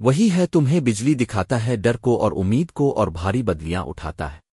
وہی ہے تمہیں بجلی دکھاتا ہے، ڈر کو اور امید کو اور بھاری بدلیاں اٹھاتا ہے۔